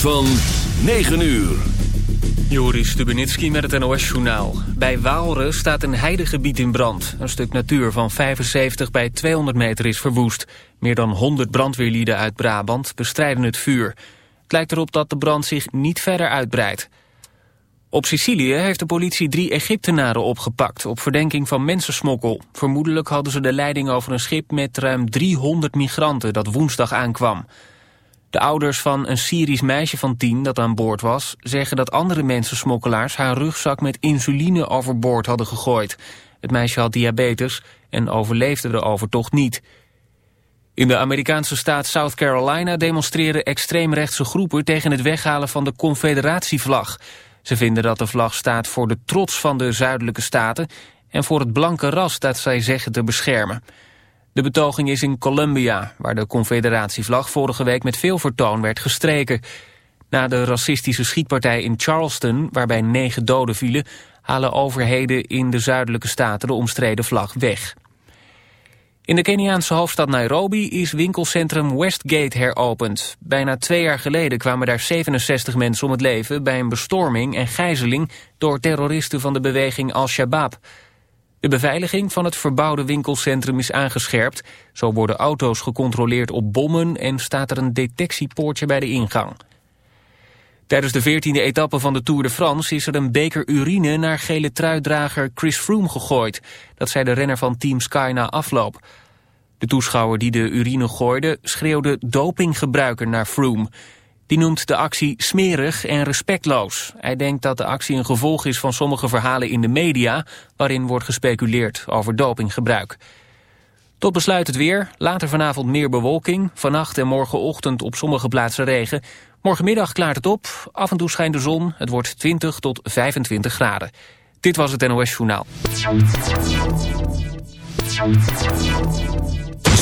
van 9 uur. Joris Stubenitski met het NOS-journaal. Bij Waalre staat een heidegebied in brand. Een stuk natuur van 75 bij 200 meter is verwoest. Meer dan 100 brandweerlieden uit Brabant bestrijden het vuur. Het lijkt erop dat de brand zich niet verder uitbreidt. Op Sicilië heeft de politie drie Egyptenaren opgepakt... op verdenking van mensensmokkel. Vermoedelijk hadden ze de leiding over een schip met ruim 300 migranten... dat woensdag aankwam. De ouders van een Syrisch meisje van tien dat aan boord was... zeggen dat andere mensensmokkelaars haar rugzak met insuline overboord hadden gegooid. Het meisje had diabetes en overleefde de overtocht niet. In de Amerikaanse staat South Carolina demonstreren extreemrechtse groepen... tegen het weghalen van de confederatievlag. Ze vinden dat de vlag staat voor de trots van de zuidelijke staten... en voor het blanke ras dat zij zeggen te beschermen. De betoging is in Columbia, waar de confederatievlag vorige week met veel vertoon werd gestreken. Na de racistische schietpartij in Charleston, waarbij negen doden vielen, halen overheden in de zuidelijke staten de omstreden vlag weg. In de Keniaanse hoofdstad Nairobi is winkelcentrum Westgate heropend. Bijna twee jaar geleden kwamen daar 67 mensen om het leven bij een bestorming en gijzeling door terroristen van de beweging Al-Shabaab. De beveiliging van het verbouwde winkelcentrum is aangescherpt. Zo worden auto's gecontroleerd op bommen en staat er een detectiepoortje bij de ingang. Tijdens de 14e etappe van de Tour de France is er een beker urine naar gele truitdrager Chris Froome gegooid. Dat zei de renner van Team Sky na afloop. De toeschouwer die de urine gooide schreeuwde dopinggebruiker naar Froome. Die noemt de actie smerig en respectloos. Hij denkt dat de actie een gevolg is van sommige verhalen in de media... waarin wordt gespeculeerd over dopinggebruik. Tot besluit het weer. Later vanavond meer bewolking. Vannacht en morgenochtend op sommige plaatsen regen. Morgenmiddag klaart het op. Af en toe schijnt de zon. Het wordt 20 tot 25 graden. Dit was het NOS Journaal.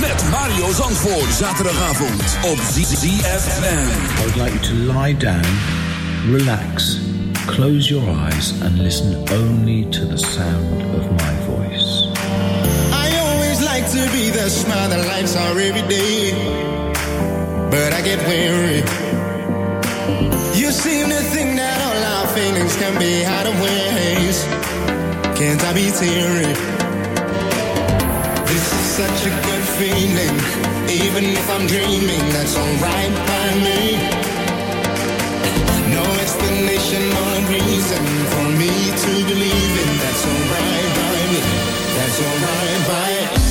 Met Mario Zandvoort. Zaterdagavond op ZFM. I would like you to lie down, relax, close your eyes, and listen only to the sound of my voice. I always like to be the smile that lights our every day. But I get weary. You seem to think that all our feelings can be hideaways. Can't I be teary? Such a good feeling. Even if I'm dreaming, that's alright by me. No explanation, no reason for me to believe in. That's alright by me. That's alright by That's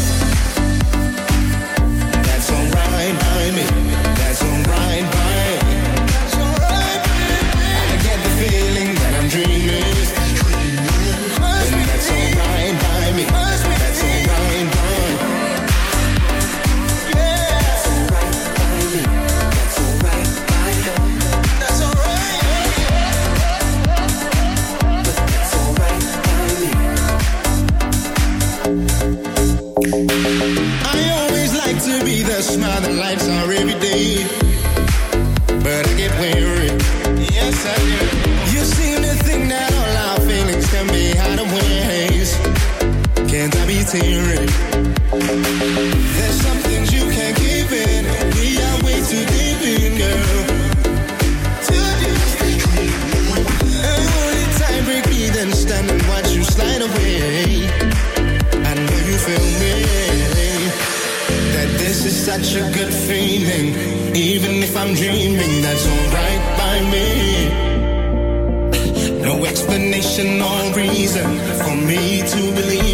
Dreaming, that's alright by me. No explanation or reason for me to believe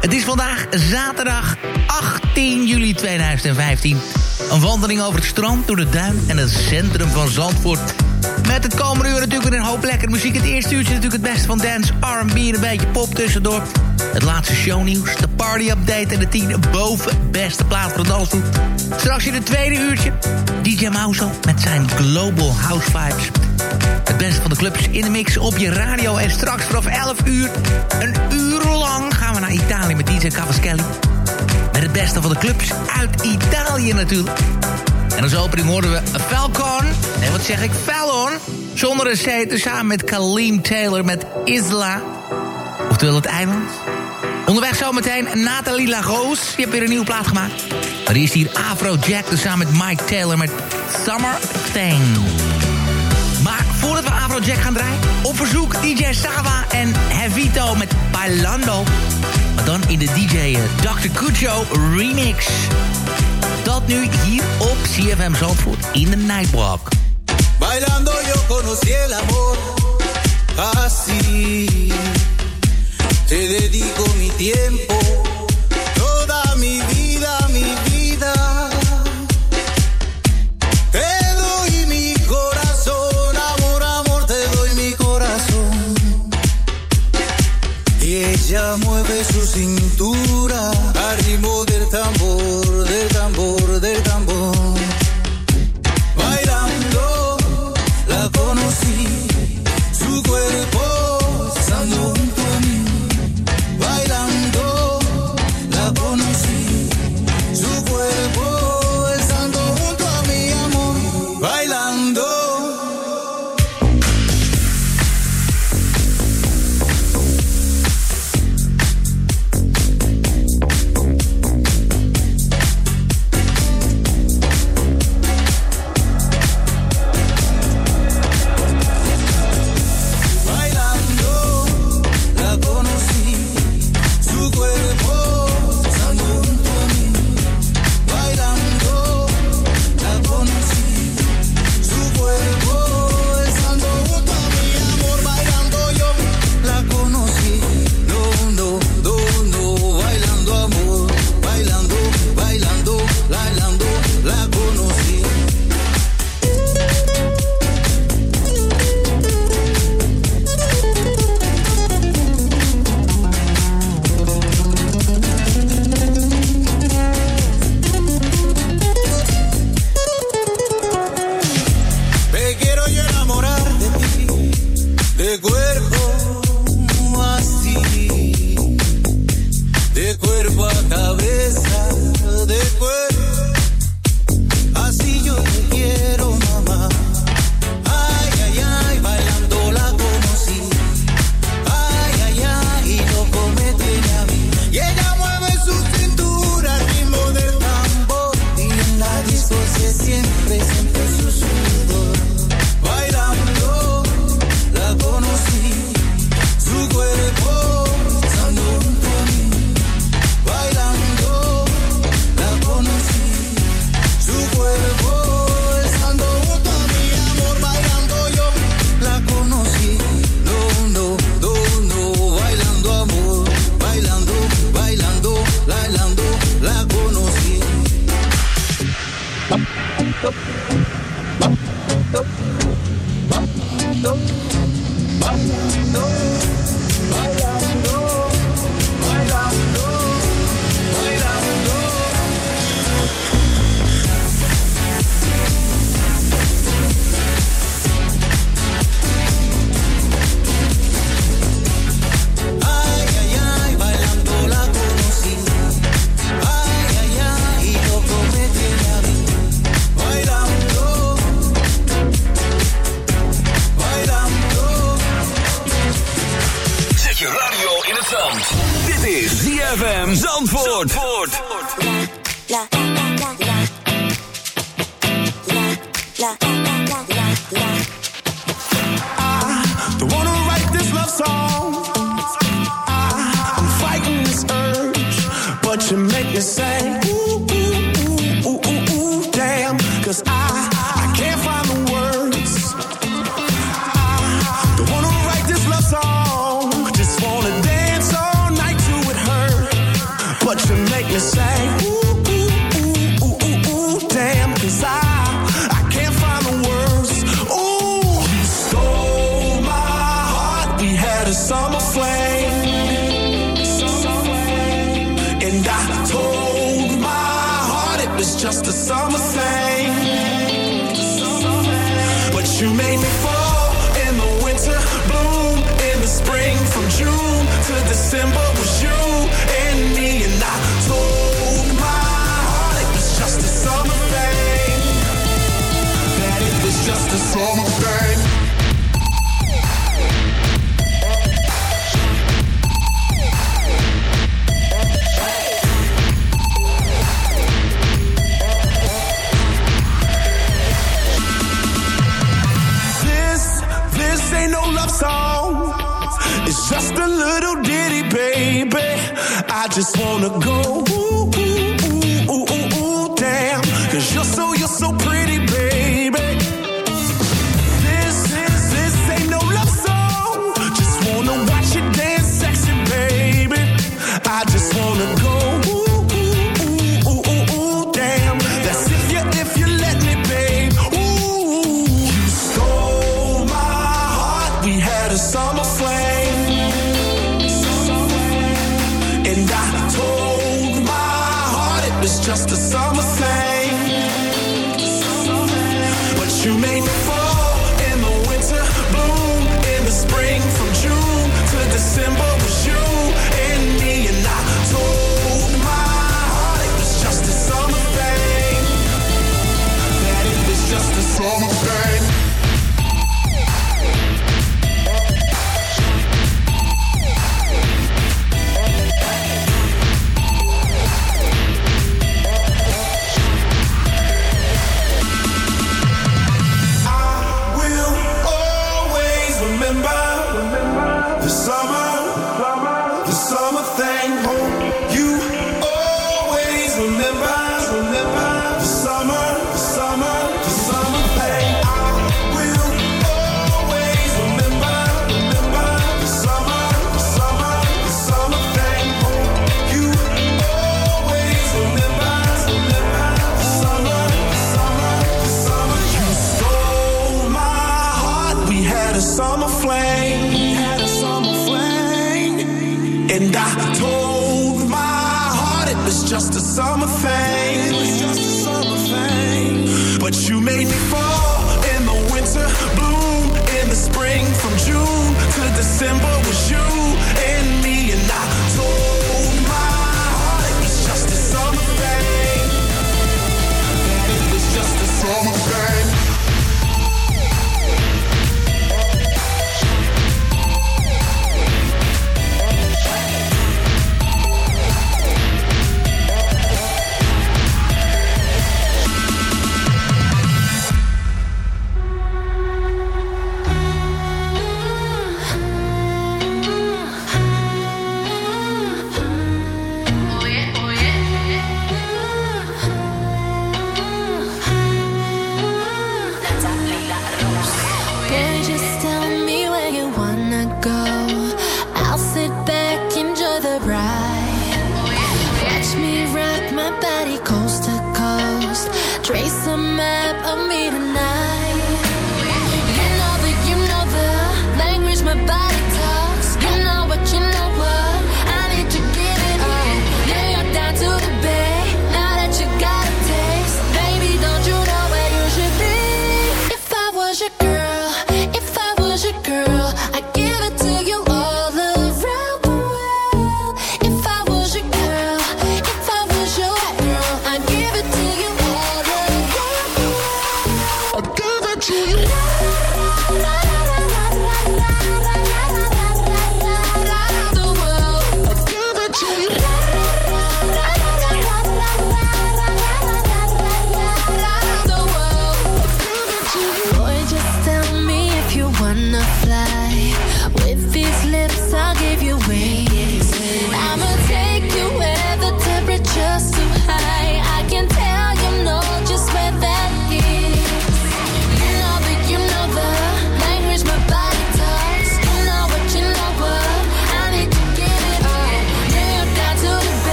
Het is vandaag zaterdag 18 juli 2015. Een wandeling over het strand, door de duin en het centrum van Zandvoort. Met het komende uur natuurlijk een hoop lekkere muziek. Het eerste uurtje natuurlijk het beste van dance, R&B en een beetje pop tussendoor. Het laatste shownieuws, de party update en de 10 boven beste plaat voor de dansdoel. Straks in het tweede uurtje DJ Mauso met zijn Global House Vibes. Het beste van de clubs in de mix op je radio. En straks vanaf 11 uur, een uur lang, Italië met DJ Cavaschelli. Met het beste van de clubs uit Italië natuurlijk. En als opening hoorden we Falcon. Nee, wat zeg ik? Fallon. Zonder een C, samen met Kaleem Taylor met Isla. Oftewel het eiland. Onderweg zometeen Nathalie Lagos. Die heeft weer een nieuwe plaat gemaakt. Maar die is hier Afro Jack, dus samen met Mike Taylor met Summer Thing. Maar voordat we Afro Jack gaan draaien... op verzoek DJ Sava en Hevito met Bailando. Maar dan in de DJ eh, Dr. Cujo remix. Dat nu hier op CFM Zandvoort in de Nightwalk. Bailando yo conocí el amor así. Te dedico mi tiempo, cintura al ritmo del tambor, del tambor. cuerpo a cabeza, de cuerpo me say, just wanna go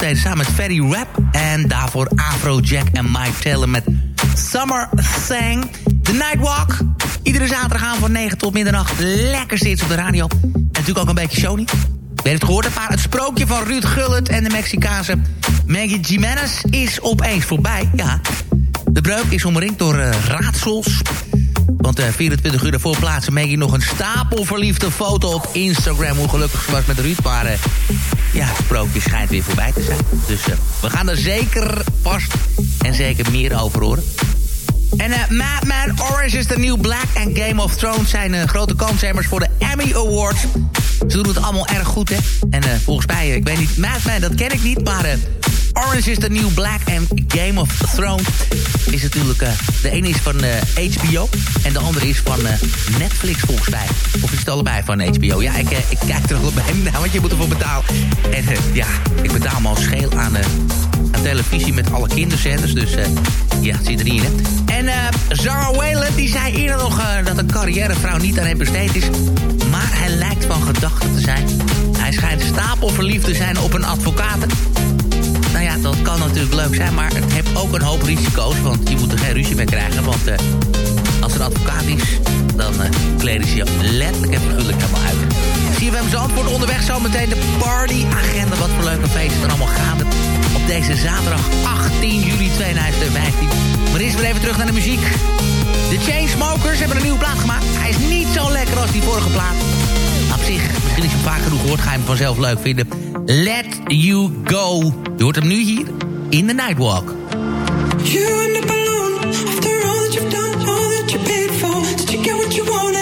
deden samen met Ferry Rap. En daarvoor Afrojack en Mike Taylor met Summer Sang. The Nightwalk. Iedere zaterdag aan van 9 tot middernacht. Lekker zitten op de radio. En natuurlijk ook een beetje Sony. Je hebt het gehoord, maar het sprookje van Ruud Gullit en de Mexicaanse Maggie Jimenez is opeens voorbij. Ja, de breuk is omringd door eh, raadsels. Want eh 24 uur daarvoor plaatste Maggie nog een stapelverliefde foto op Instagram. Hoe gelukkig ze was met Ruud. Maar eh, ja, het sprookje schijnt weer voorbij te zijn. Dus eh, we gaan er zeker vast en zeker meer over horen. En eh Madman Orange is de New Black en Game of Thrones zijn eh, grote kanshebbers voor de Emmy Awards. Ze doen het allemaal erg goed, hè. En eh, volgens mij, eh, ik weet niet, Madman, dat ken ik niet, maar... eh, Orange is the New Black en Game of Thrones is natuurlijk... eh, de ene is van eh, HBO en de andere is van eh, Netflix volgens mij. Of is het allebei van HBO? Ja, ik, eh, ik kijk er allebei naar, want je moet ervoor betalen. En eh, ja, ik betaal me al scheel aan... eh, aan televisie met alle kinderzenders. Dus eh, ja, het zit erin. Hè. En eh Zara Whalen, die zei eerder nog eh, dat een carrièrevrouw niet aan hem besteed is. Maar hij lijkt van gedachten te zijn. Hij schijnt stapelverliefd te zijn op een advocaat. Nou ja, dat kan natuurlijk leuk zijn, maar het heeft ook een hoop risico's. Want je moet er geen ruzie mee krijgen. Want eh, als een advocaat is, dan eh kleden ze je letterlijk en figuurlijk helemaal uit. CFM Zandvoort onderweg zometeen de partyagenda. Wat voor leuke feesten er allemaal gaande op deze zaterdag 18 juli 2015. Maar eerst weer even terug naar de muziek. De Chainsmokers hebben een nieuwe plaat gemaakt. Hij is niet zo lekker als die vorige plaat. Misschien is je vaak genoeg gehoord, ga je hem vanzelf leuk vinden. Let You Go. Je hoort hem nu hier in the Nightwalk. You you've done, that you paid for, what you?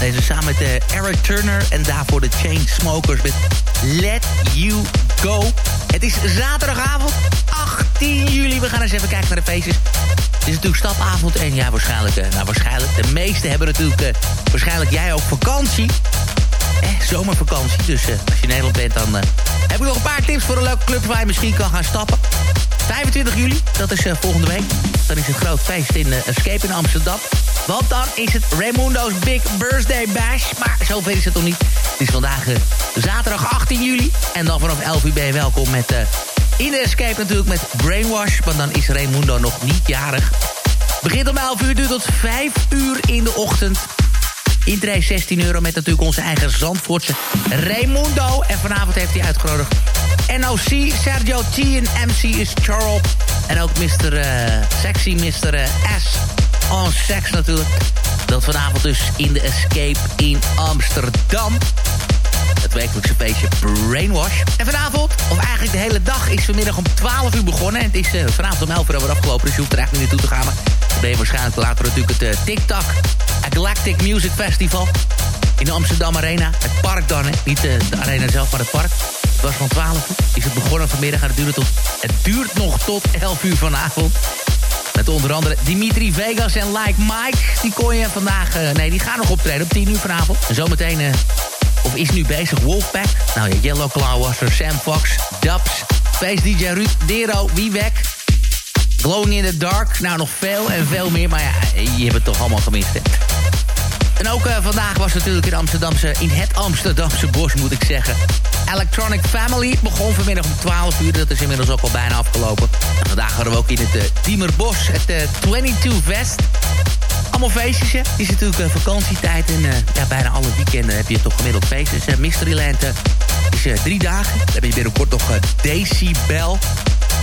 Deze samen met eh, Eric Turner en daarvoor de Chainsmokers met Let You Go. Het is zaterdagavond, 18 juli. We gaan eens even kijken naar de feestjes. Het is natuurlijk stapavond en ja, waarschijnlijk, eh, nou waarschijnlijk, de meesten hebben natuurlijk, eh, waarschijnlijk jij ook vakantie. Eh, zomervakantie. Dus als je in Nederland bent, dan heb ik nog een paar tips voor een leuke club waar je misschien kan gaan stappen. 25 juli, dat is volgende week. Dan is het groot feest in eh, Escape in Amsterdam. Want dan is het Raimundo's Big Birthday Bash. Maar zover is het nog niet. Het is vandaag eh, zaterdag 18 juli. En dan vanaf 11 uur ben je welkom met... eh, in de Escape natuurlijk met Brainwash. Want dan is Raimundo nog niet jarig. Begint om 11 uur, duurt tot 5 uur in de ochtend. Intree 16 euro met natuurlijk onze eigen Zandvoortse Raimundo. En vanavond heeft hij uitgenodigd NOC, Sergio T en MC is Charles. En ook Mr. eh, Sexy, Mr. eh, S. On Sex natuurlijk. Dat vanavond dus in de Escape in Amsterdam. Het wekelijkse feestje Brainwash. En vanavond, of eigenlijk de hele dag, is vanmiddag om 12 uur begonnen. En het is eh, vanavond om 11 uur alweer afgelopen, dus je hoeft er eigenlijk niet naartoe te gaan. Maar dan ben je waarschijnlijk later natuurlijk het TikTok Galactic Music Festival. In de Amsterdam Arena. Het park dan. Niet de arena zelf, maar het park. Het was van 12 uur. Is het begonnen vanmiddag en het tot, het duurt nog tot 11 uur vanavond. Met onder andere Dimitri Vegas en Like Mike. Die kon je vandaag... eh, nee, die gaan nog optreden op 10 uur vanavond. En zometeen... eh, of is nu bezig. Wolfpack, nou ja, Yellow Claw was er. Sam Fox, Dubs, Face DJ Ruud, Dero, Wiewek. Glowing in the Dark, nou nog veel en veel meer. Maar ja, je hebt het toch allemaal gemist, hè. En ook uh, vandaag was natuurlijk in, Amsterdamse, in het Amsterdamse bos, moet ik zeggen. Electronic Family begon vanmiddag om 12 uur. Dat is inmiddels ook al bijna afgelopen. En vandaag hadden we ook in het uh, het uh, 22 Fest. Allemaal feestjes, hè. Het is natuurlijk uh, vakantietijd en ja, bijna alle weekenden heb je toch gemiddeld feestjes. Mysteryland is drie dagen. Dan heb je binnenkort nog Decibel.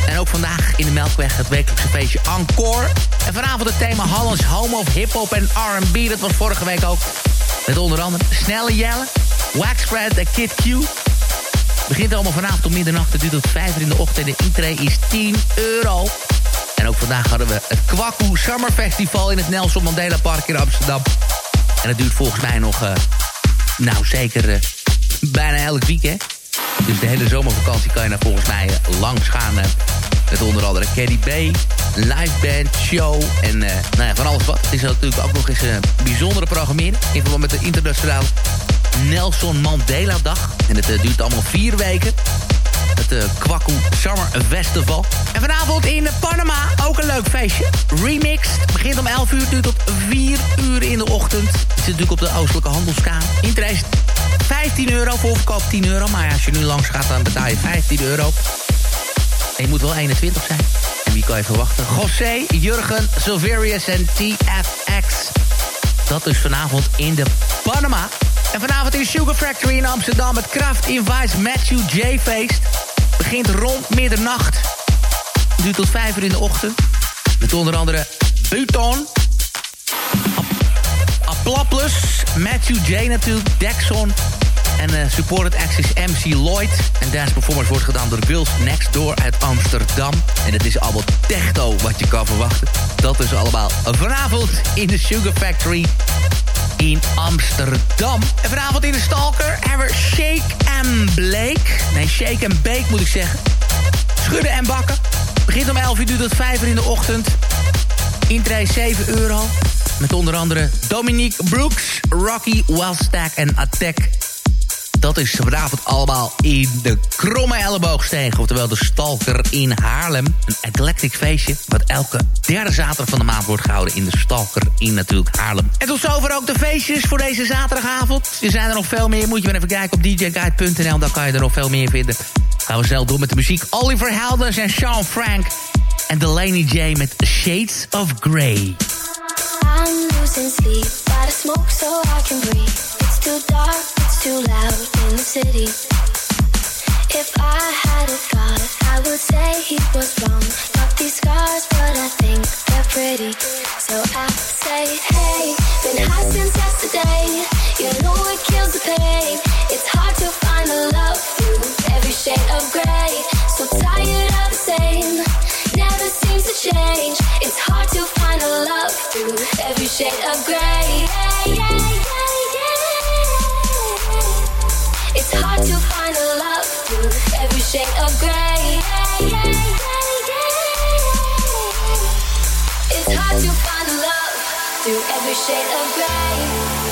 En ook vandaag in de Melkweg het wekelijkse feestje Encore. En vanavond het thema Hollands Home of Hip Hop en R&B. Dat was vorige week ook. Met onder andere Snelle Jelle, Waxspread en Kid Q. Begint allemaal vanavond om middernacht. Het duurt tot 5 uur in de ochtend. De intree is 10 euro. En ook vandaag hadden we het Kwaku Summer Festival... in het Nelson Mandela Park in Amsterdam. En dat duurt volgens mij nog... Uh, nou, zeker uh, bijna elk weekend. Dus de hele zomervakantie kan je daar volgens mij uh, langs gaan. met onder andere Caddy B, live band, show en nou ja, van alles wat. Het is natuurlijk ook nog eens een bijzondere programmering... in verband met de internationale Nelson Mandela Dag. En het duurt allemaal vier weken. Het uh, Summer Festival. En vanavond in Panama ook een leuk feestje. Remix. Begint om 11 uur, duurt tot 4 uur in de ochtend. Het zit natuurlijk op de Oostelijke Handelskamer. Interesse 15 euro, voorverkoop 10 euro. Maar ja, als je nu langs gaat, dan betaal je 15 euro. En je moet wel 21 zijn. En wie kan je verwachten? José, Jurgen, Silverius en TFX. Dat is vanavond in de Panama. En vanavond in Sugar Factory in Amsterdam... het Kraft Invites Matthew J. Feest. Begint rond middernacht. Duurt tot 5 uur in de ochtend. Met onder andere Buton... Aplaplus, Matthew J. natuurlijk, Dexon... En uh, supported act MC Lloyd. En dance performance wordt gedaan door Girls Next Door uit Amsterdam. En het is allemaal techno wat je kan verwachten. Dat is allemaal vanavond in de Sugar Factory in Amsterdam. En vanavond in de Stalker hebben we Shake and Blake. Nee, Shake and Bake moet ik zeggen. Schudden en bakken. Begint om 11 uur, tot 5 uur in de ochtend. Intree 7 euro. Met onder andere Dominique Brooks, Rocky Wellstack en Attack. Dat is vanavond allemaal in de Kromme Elleboogsteeg. Oftewel de Stalker in Haarlem. Een eclectic feestje wat elke derde zaterdag van de maand wordt gehouden... in de Stalker in natuurlijk Haarlem. En tot zover ook de feestjes voor deze zaterdagavond. Er zijn er nog veel meer. Moet je maar even kijken op djguide.nl. Dan kan je er nog veel meer vinden. Gaan we snel door met de muziek. Oliver Helders en Sean Frank. En Delaney J met Shades of Grey. I'm losing sleep, gotta smoke so I can breathe. It's too dark, too loud in the city. If I had a god, I would say he was wrong. Got these scars, but I think they're pretty. So I say, hey, been high since yesterday. You know it kills the pain. It's hard to find the love through every shade of gray. So tired of the same, never seems to change. It's hard to find a love through every shade of gray. It's hard to find a love through every shade of gray. It's hard to find a love through every shade of gray.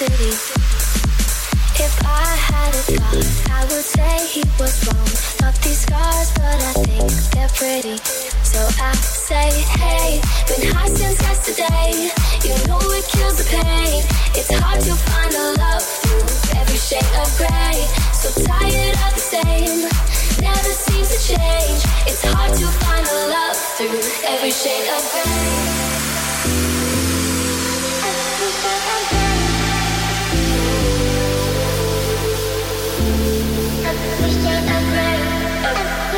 city. If I had a dog, I would say he was wrong. Not these scars, but I think they're pretty. So I say, hey, been high since yesterday. You know it kills the pain. It's hard to find a love through every shade of gray. So tired of the same, never seems to change. It's hard to find a love through every shade of gray.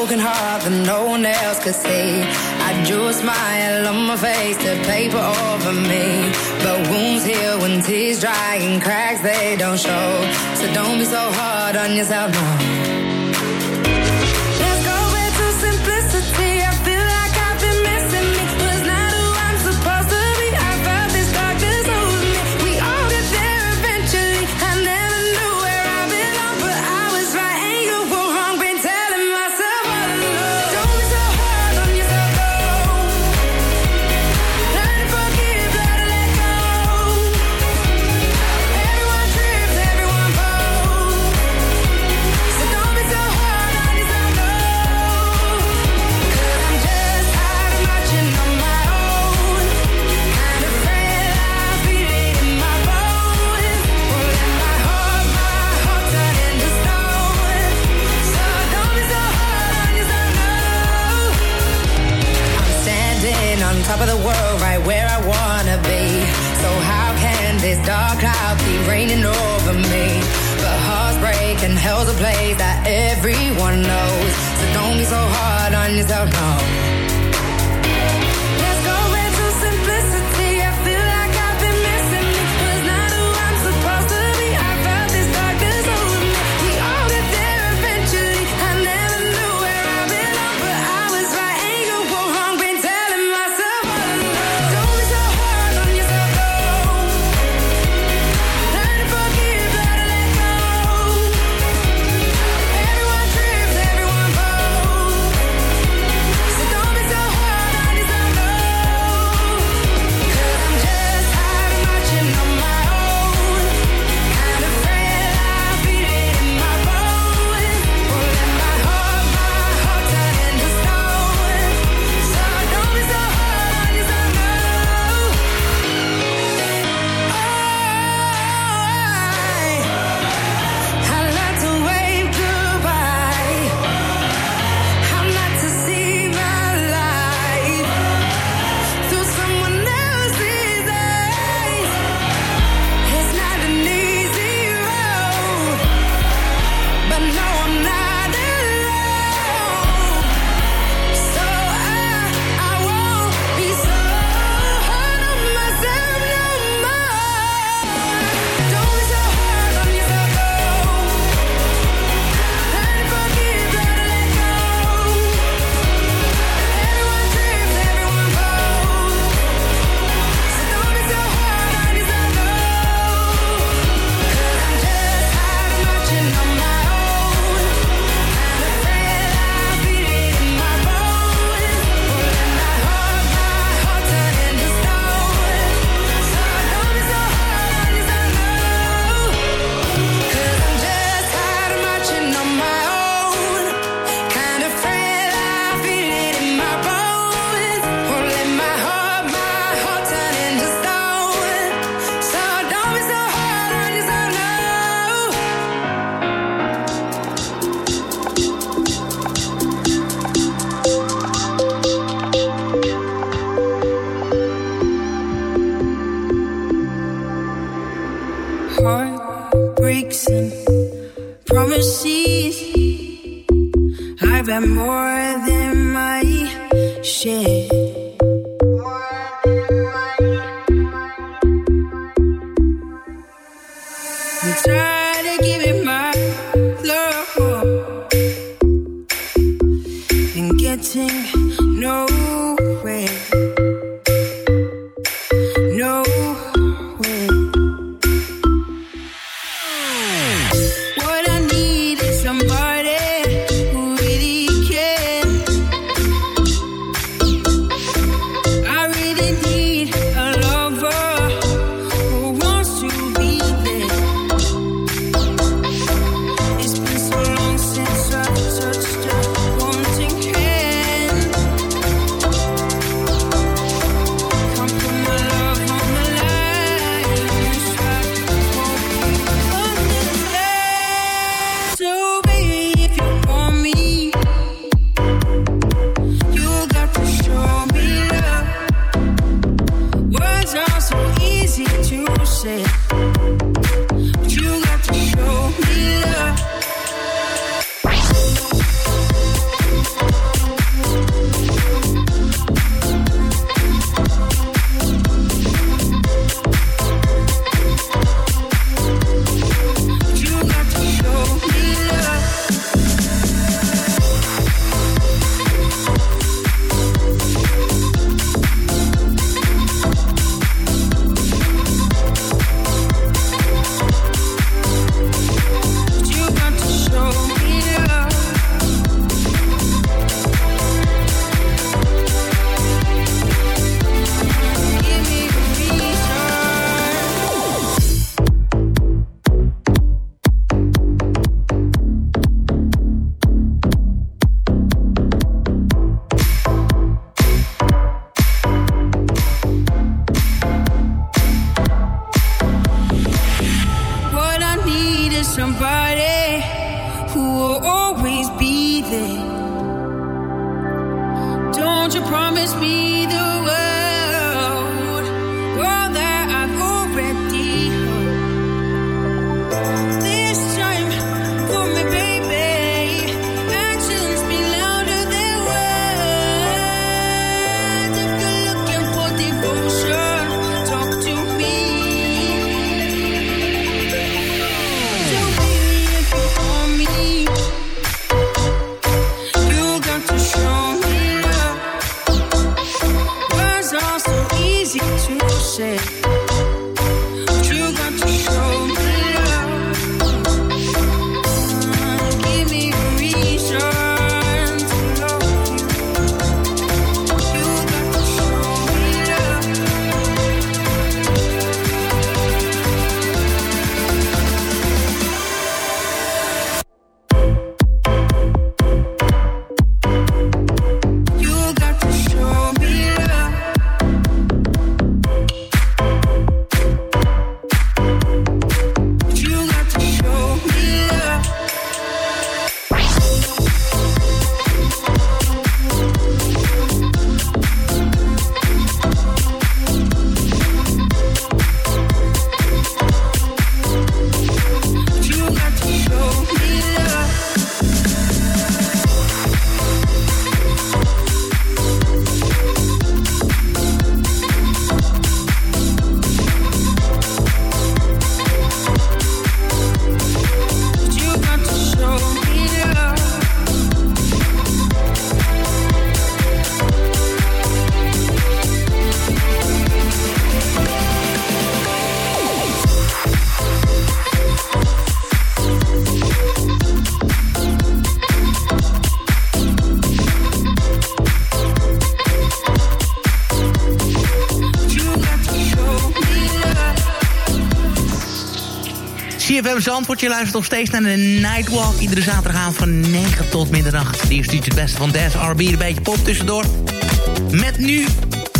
broken heart that no one else could see. I drew a smile on my face to paper over me. But wounds heal when tears dry and cracks they don't show. So don't be so hard on yourself, no. cloud be raining over me. But heart's and hell's a place that everyone knows. So don't be so hard on yourself, no. overseas. I've had more than my share. CFM Zandvoort. Je luistert nog steeds naar de Nightwalk. Iedere zaterdagavond van 9 tot middernacht. Hier is het beste van Des R&B. Een beetje pop tussendoor. Met nu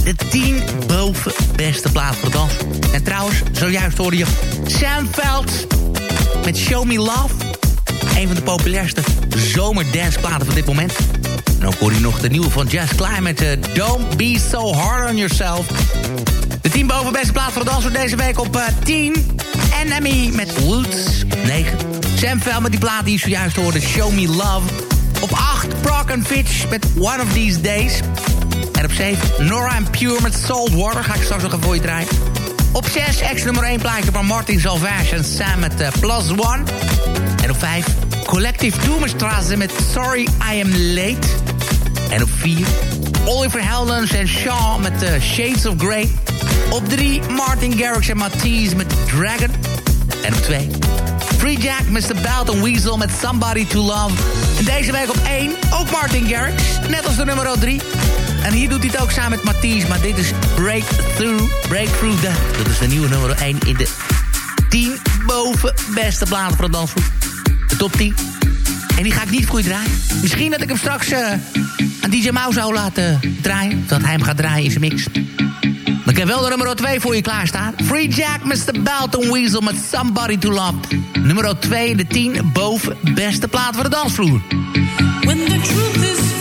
de 10 boven beste plaat voor de dans. En trouwens, zojuist hoorde je Sam Veld met Show Me Love. Een van de populairste zomerdanceplaten van dit moment. En ook hoor je nog de nieuwe van Jazz Klein met eh, Don't Be So Hard On Yourself. De 10 boven beste plaat voor dans wordt deze week op eh, 10 Enemy met Woods 9. Sam Vell met die plaat die je zojuist hoorde, Show Me Love. Op 8, Brock Fitch met One of These Days. En op 7, Nora and Pure met Salt Water. Ga ik straks nog een voor je draaien. Op 6, ex nummer 1 plaatje van Martin Salvage en Sam met eh, Plus One. En op 5, Collective Doemerstraße met Sorry I Am Late. En op 4, Oliver Heldens en Shaw met eh, Shades of Grey. Op 3, Martin Garrix en Matisse met Dragon. En op 2, Free Jack, Mr. Belton Weasel met Somebody to Love. En deze week op 1, ook Martin Garrix, net als de nummer 3. En hier doet hij het ook samen met Matisse, maar dit is Breakthrough. Breakthrough, de, dat is de nieuwe nummer 1 in de 10 boven beste platen voor de dansgroep. De top 10. En die ga ik niet voor je draaien. Misschien dat ik hem straks uh, aan DJ Mouw zou laten draaien. Dat hij hem gaat draaien in zijn mix. Ik heb wel de nummer 2 voor je klaarstaan. Free Jack, Mr. Belton Weasel met Somebody to Love. Nummer 2 in de 10 boven beste plaat voor de dansvloer. When the truth is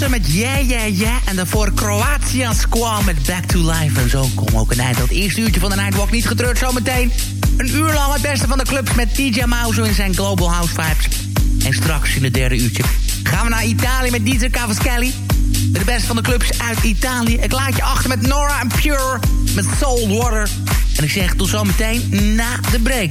Met Yeah Yeah Yeah. En daarvoor Croatia Squall met Back to Life. En zo we ook een eind het eerste uurtje van de Nightwalk. Niet getreurd zometeen. Een uur lang het beste van de clubs met DJ Mauzo in zijn Global House Vibes. En straks in het derde uurtje gaan we naar Italië met DJ. Met de beste van de clubs uit Italië. Ik laat je achter met Nora en Pure met Soul Water. En ik zeg tot zometeen na de break.